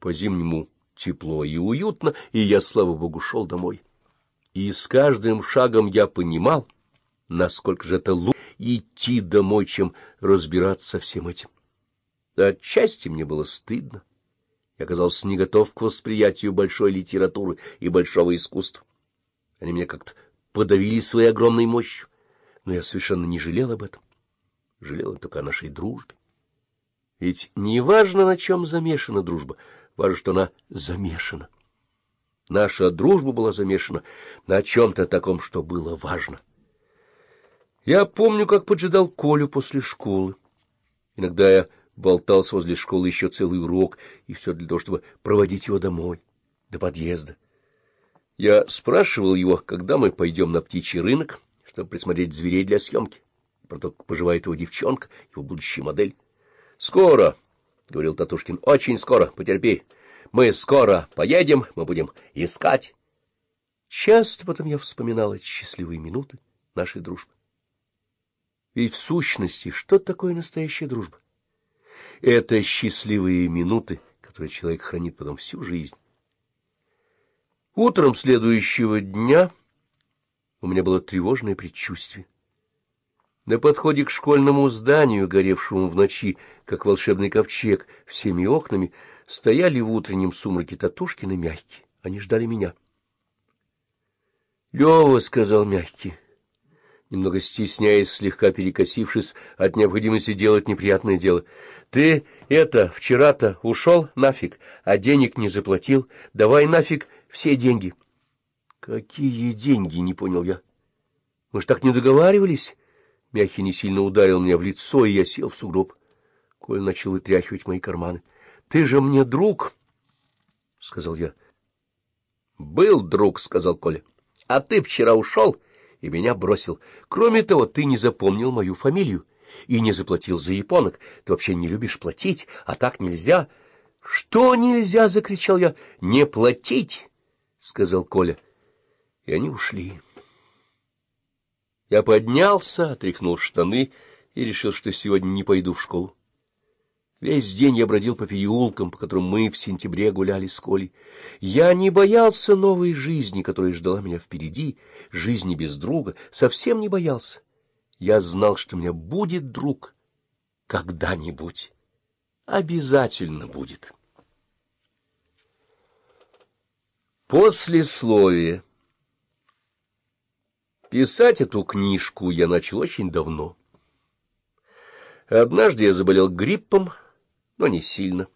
по-зимнему тепло и уютно, и я, слава богу, шел домой. И с каждым шагом я понимал, насколько же это лучше идти домой, чем разбираться со всем этим. Отчасти мне было стыдно. Я оказался не готов к восприятию большой литературы и большого искусства. Они меня как-то подавили своей огромной мощью, но я совершенно не жалел об этом. Жалел только о нашей дружбе. Ведь не важно, на чем замешана дружба, важно, что она замешана. Наша дружба была замешана на чем-то таком, что было важно. Я помню, как поджидал Колю после школы. Иногда я болтался возле школы еще целый урок, и все для того, чтобы проводить его домой, до подъезда. Я спрашивал его, когда мы пойдем на птичий рынок, чтобы присмотреть зверей для съемки. Про то, как поживает его девчонка, его будущая модель. — Скоро, — говорил Татушкин, — очень скоро, потерпи. Мы скоро поедем, мы будем искать. Часто потом я вспоминал эти счастливые минуты нашей дружбы. Ведь в сущности, что такое настоящая дружба? Это счастливые минуты, которые человек хранит потом всю жизнь. Утром следующего дня у меня было тревожное предчувствие. На подходе к школьному зданию, горевшему в ночи, как волшебный ковчег, всеми окнами, стояли в утреннем сумраке Татушкин и Мягкий. Они ждали меня. — Лёва, — сказал Мягкий, — немного стесняясь, слегка перекосившись от необходимости делать неприятное дело. — Ты это, вчера-то ушел нафиг, а денег не заплатил. Давай нафиг все деньги. — Какие деньги? — не понял я. — Мы ж так не договаривались. Мягкий не сильно ударил меня в лицо, и я сел в сугроб. Коль начал вытряхивать мои карманы. — Ты же мне друг, — сказал я. — Был друг, — сказал Коля. — А ты вчера ушел и меня бросил. Кроме того, ты не запомнил мою фамилию и не заплатил за японок. Ты вообще не любишь платить, а так нельзя. — Что нельзя? — закричал я. — Не платить, — сказал Коля. И они ушли. Я поднялся, отряхнул штаны и решил, что сегодня не пойду в школу. Весь день я бродил по переулкам, по которым мы в сентябре гуляли с Колей. Я не боялся новой жизни, которая ждала меня впереди, жизни без друга, совсем не боялся. Я знал, что у меня будет друг когда-нибудь. Обязательно будет. Послесловие Писать эту книжку я начал очень давно. Однажды я заболел гриппом, но не сильно.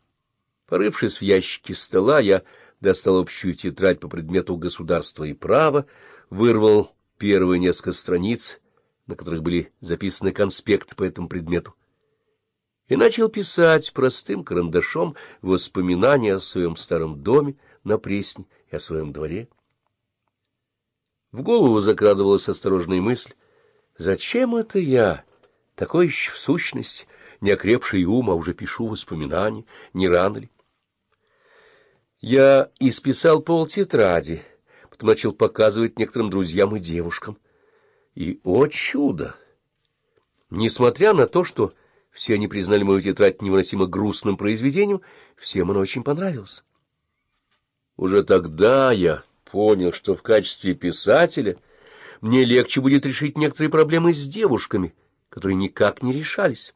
Порывшись в ящике стола, я достал общую тетрадь по предмету государства и права, вырвал первые несколько страниц, на которых были записаны конспекты по этому предмету, и начал писать простым карандашом воспоминания о своем старом доме на Пресне и о своем дворе. В голову закрадывалась осторожная мысль, «Зачем это я, такой еще в сущности?» неокрепший ум, а уже пишу воспоминания, не рано ли? Я исписал полтетради, потом начал показывать некоторым друзьям и девушкам. И, о чудо! Несмотря на то, что все они признали мою тетрадь невыносимо грустным произведением, всем она очень понравилась. Уже тогда я понял, что в качестве писателя мне легче будет решить некоторые проблемы с девушками, которые никак не решались.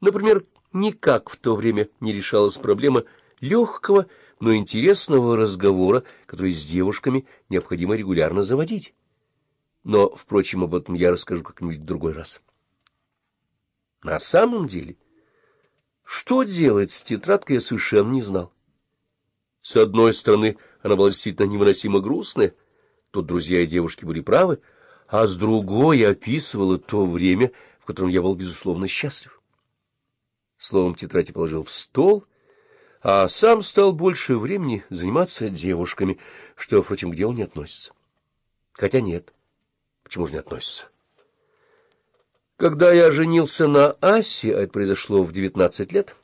Например, никак в то время не решалась проблема легкого, но интересного разговора, который с девушками необходимо регулярно заводить. Но, впрочем, об этом я расскажу как-нибудь в другой раз. На самом деле, что делать с тетрадкой, я совершенно не знал. С одной стороны, она была действительно невыносимо грустная, тут друзья и девушки были правы, а с другой описывала то время, в котором я был, безусловно, счастлив. Словом, тетрадь положил в стол, а сам стал больше времени заниматься девушками, что, впрочем, к делу не относится. Хотя нет. Почему же не относится? Когда я женился на Асе, а это произошло в девятнадцать лет,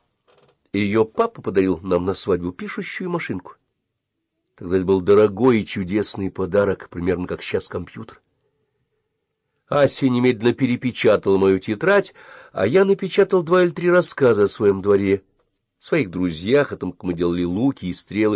ее папа подарил нам на свадьбу пишущую машинку. Тогда это был дорогой и чудесный подарок, примерно как сейчас компьютер. Ася немедленно перепечатала мою тетрадь, а я напечатал два или три рассказа о своем дворе своих друзьях, о том, как мы делали луки и стрелы